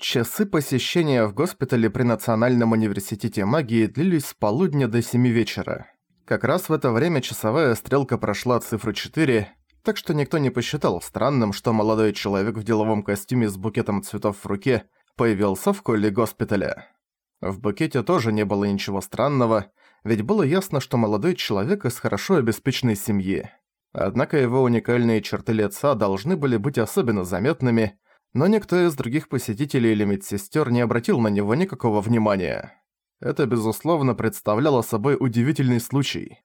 Часы посещения в госпитале при Национальном университете магии длились с полудня до 7 вечера. Как раз в это время часовая стрелка прошла цифру 4, так что никто не посчитал странным, что молодой человек в деловом костюме с букетом цветов в руке появился в колле госпиталя. В букете тоже не было ничего странного, ведь было ясно, что молодой человек из хорошо обеспеченной семьи. Однако его уникальные черты лица должны были быть особенно заметными, но никто из других посетителей или медсестер не обратил на него никакого внимания. Это, безусловно, представляло собой удивительный случай.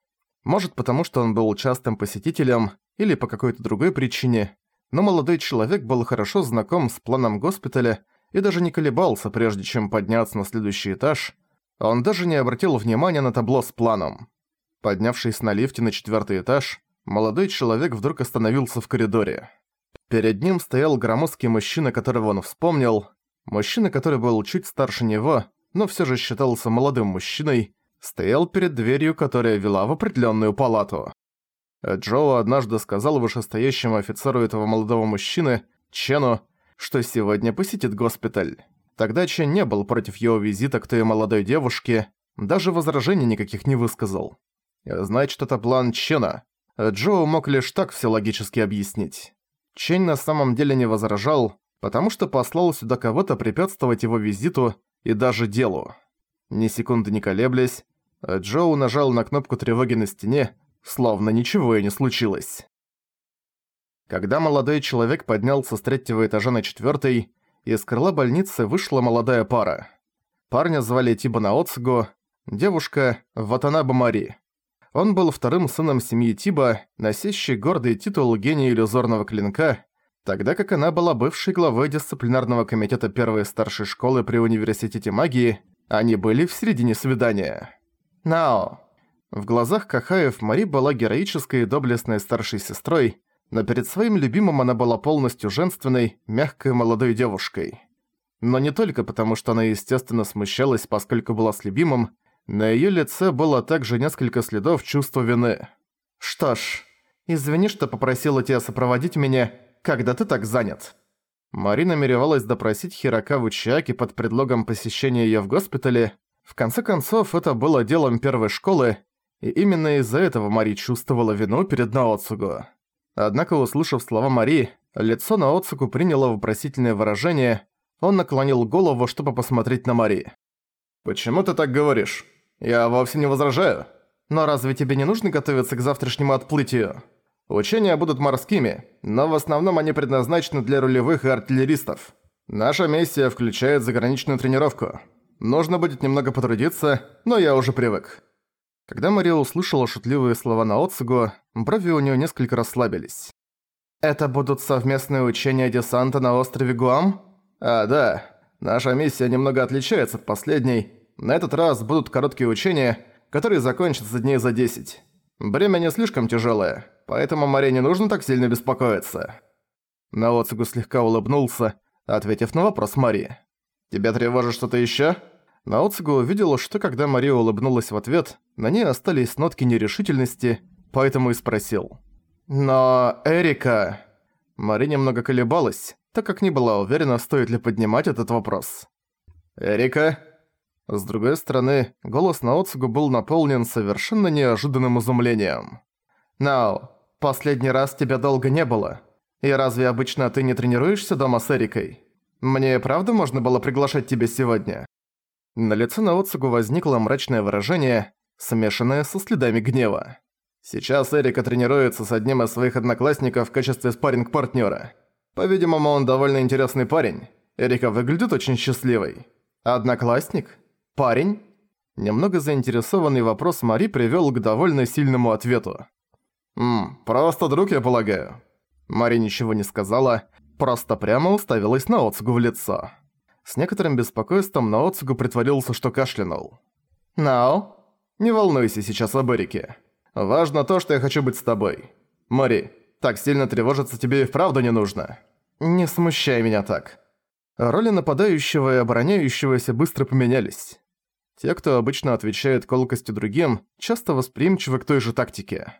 Может, потому что он был частым посетителем, или по какой-то другой причине, но молодой человек был хорошо знаком с планом госпиталя и даже не колебался, прежде чем подняться на следующий этаж. Он даже не обратил внимания на табло с планом. Поднявшись на лифте на четвертый этаж, молодой человек вдруг остановился в коридоре. Перед ним стоял громоздкий мужчина, которого он вспомнил. Мужчина, который был чуть старше него, но все же считался молодым мужчиной, стоял перед дверью, которая вела в определенную палату. Джоу однажды сказал вышестоящему офицеру этого молодого мужчины, Чену, что сегодня посетит госпиталь. Тогда Чен не был против его визита к той молодой девушке, даже возражений никаких не высказал. Значит, это план Чена. Джоу мог лишь так все логически объяснить. Чень на самом деле не возражал, потому что послал сюда кого-то препятствовать его визиту и даже делу. Ни секунды не колеблясь, Джоу нажал на кнопку тревоги на стене, словно ничего и не случилось. Когда молодой человек поднялся с третьего этажа на четвёртый, из крыла больницы вышла молодая пара. Парня звали Тиба Наоцуго, девушка – Ватанаба Мари. Он был вторым сыном семьи Тиба, носящий гордый титул гения иллюзорного клинка, тогда как она была бывшей главой дисциплинарного комитета первой старшей школы при университете магии, они были в середине свидания. Нао. В глазах Кахаев Мари была героической и доблестной старшей сестрой, но перед своим любимым она была полностью женственной, мягкой молодой девушкой. Но не только потому, что она естественно смущалась, поскольку была с любимым, на её лице было также несколько следов чувства вины. «Что ж, извини, что попросила тебя сопроводить меня, когда ты так занят». Мари намеревалась допросить Хирокаву Чиаки под предлогом посещения её в госпитале. В конце концов, это было делом первой школы, и именно из-за этого Мари чувствовала вину перед Наоцугу. Однако, услышав слова Мари, лицо Наоцугу приняло вопросительное выражение, он наклонил голову, чтобы посмотреть на Мари. «Почему ты так говоришь?» Я вовсе не возражаю. Но разве тебе не нужно готовиться к завтрашнему отплытию? Учения будут морскими, но в основном они предназначены для рулевых и артиллеристов. Наша миссия включает заграничную тренировку. Нужно будет немного потрудиться, но я уже привык». Когда Мария услышала шутливые слова на Оцугу, брови у нее несколько расслабились. «Это будут совместные учения десанта на острове Гуам?» «А, да. Наша миссия немного отличается от последней, на этот раз будут короткие учения, которые закончатся дней за 10. Бремя не слишком тяжелое, поэтому Маре не нужно так сильно беспокоиться». Наоцугу слегка улыбнулся, ответив на вопрос Мари. «Тебя тревожит что-то ещё?» Наоцугу увидела, что когда Мария улыбнулась в ответ, на ней остались нотки нерешительности, поэтому и спросил. «Но Эрика...» Мари немного колебалась, так как не была уверена, стоит ли поднимать этот вопрос. «Эрика?» С другой стороны, голос Наоцугу был наполнен совершенно неожиданным изумлением. «Нао, последний раз тебя долго не было. И разве обычно ты не тренируешься дома с Эрикой? Мне правда можно было приглашать тебя сегодня?» На лице Наоцугу возникло мрачное выражение, смешанное со следами гнева. Сейчас Эрика тренируется с одним из своих одноклассников в качестве спарринг-партнёра. По-видимому, он довольно интересный парень. Эрика выглядит очень счастливой. Одноклассник? «Парень?» Немного заинтересованный вопрос Мари привёл к довольно сильному ответу. «Ммм, просто друг, я полагаю». Мари ничего не сказала, просто прямо уставилась на Оцугу в лицо. С некоторым беспокойством на Оцугу притворился, что кашлянул. «Нао, не волнуйся сейчас об Эрике. Важно то, что я хочу быть с тобой. Мари, так сильно тревожиться тебе и вправду не нужно. Не смущай меня так». Роли нападающего и обороняющегося быстро поменялись. Те, кто обычно отвечает колкостью другим, часто восприимчивы к той же тактике.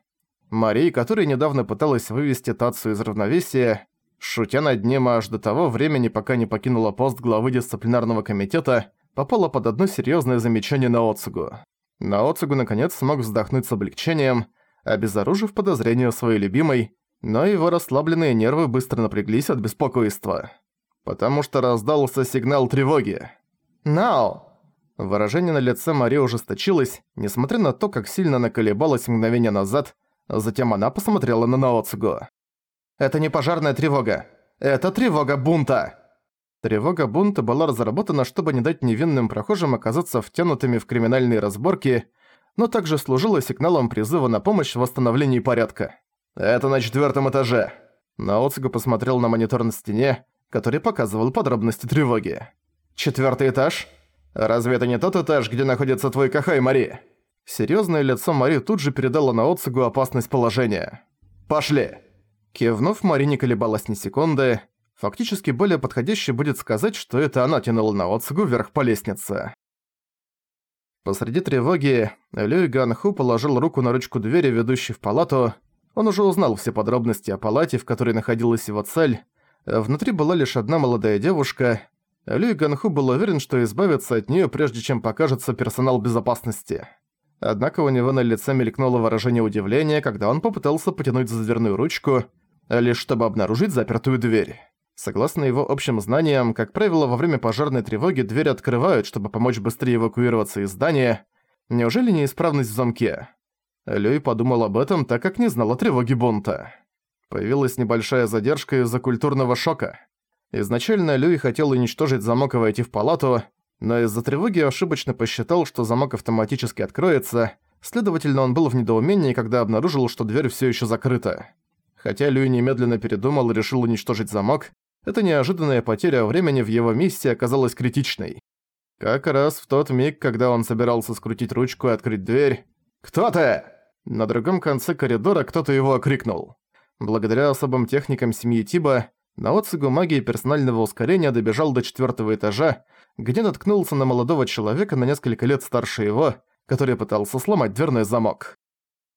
Мария, которая недавно пыталась вывести Тацию из равновесия, шутя над ним аж до того времени, пока не покинула пост главы дисциплинарного комитета, попала под одно серьезное замечание на Оцугу. На Оцугу наконец смог вздохнуть с облегчением, обезоружив подозрения своей любимой, но его расслабленные нервы быстро напряглись от беспокойства. Потому что раздался сигнал тревоги. «Нау!» Выражение на лице Мари ужесточилось, несмотря на то, как сильно она колебалась мгновение назад, затем она посмотрела на Наоцугу. «Это не пожарная тревога. Это тревога бунта!» Тревога бунта была разработана, чтобы не дать невинным прохожим оказаться втянутыми в криминальные разборки, но также служила сигналом призыва на помощь в восстановлении порядка. «Это на четвертом этаже». Наоцуга посмотрел на монитор на стене, который показывал подробности тревоги. «Четвёртый этаж? Разве это не тот этаж, где находится твой Кахай, Мари?» Серьёзное лицо Мари тут же передало Наоцугу опасность положения. «Пошли!» Кивнув, Мари не колебалась ни секунды. Фактически более подходяще будет сказать, что это она тянула Наоцугу вверх по лестнице. Посреди тревоги Люй Ганху положил руку на ручку двери, ведущей в палату. Он уже узнал все подробности о палате, в которой находилась его цель. Внутри была лишь одна молодая девушка. Люй Ганху был уверен, что избавится от нее, прежде чем покажется персонал безопасности. Однако у него на лице мелькнуло выражение удивления, когда он попытался потянуть за дверную ручку, лишь чтобы обнаружить запертую дверь. Согласно его общим знаниям, как правило, во время пожарной тревоги двери открывают, чтобы помочь быстрее эвакуироваться из здания. Неужели неисправность в замке? Люй подумал об этом, так как не знал о тревоге бунта. Появилась небольшая задержка из-за культурного шока. Изначально Люй хотел уничтожить замок и войти в палату, но из-за тревоги ошибочно посчитал, что замок автоматически откроется, следовательно, он был в недоумении, когда обнаружил, что дверь все еще закрыта. Хотя Люй немедленно передумал и решил уничтожить замок, эта неожиданная потеря времени в его миссии оказалась критичной. Как раз в тот миг, когда он собирался скрутить ручку и открыть дверь... «Кто ты?» На другом конце коридора кто-то его окрикнул. Благодаря особым техникам семьи Тиба, на отсыгу магии персонального ускорения добежал до четвертого этажа, где наткнулся на молодого человека на несколько лет старше его, который пытался сломать дверной замок.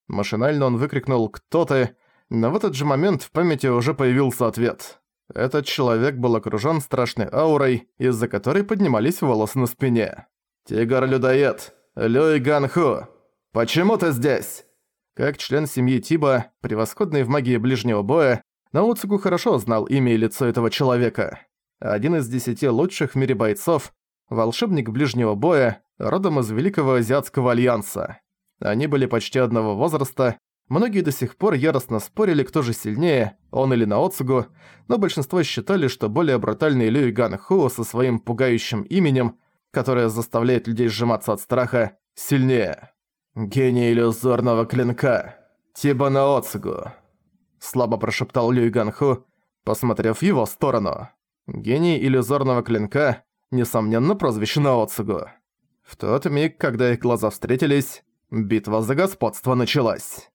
Машинально он выкрикнул «Кто ты?», но в этот же момент в памяти уже появился ответ. Этот человек был окружён страшной аурой, из-за которой поднимались волосы на спине. «Тигр-людоед! Люй Ганху! Почему ты здесь?» Как член семьи Тиба, превосходный в магии ближнего боя, Науцуку хорошо знал имя и лицо этого человека. Один из десяти лучших в мире бойцов, волшебник ближнего боя, родом из Великого Азиатского Альянса. Они были почти одного возраста, Многие до сих пор яростно спорили, кто же сильнее, он или Наоцугу, но большинство считали, что более брутальный Люи Ган Ху со своим пугающим именем, которое заставляет людей сжиматься от страха, сильнее. «Гений иллюзорного клинка. Тиба Наоцугу», — слабо прошептал Люи Ган Ху, посмотрев в его сторону. Гений иллюзорного клинка, несомненно, прозвище Наоцугу. В тот миг, когда их глаза встретились, битва за господство началась.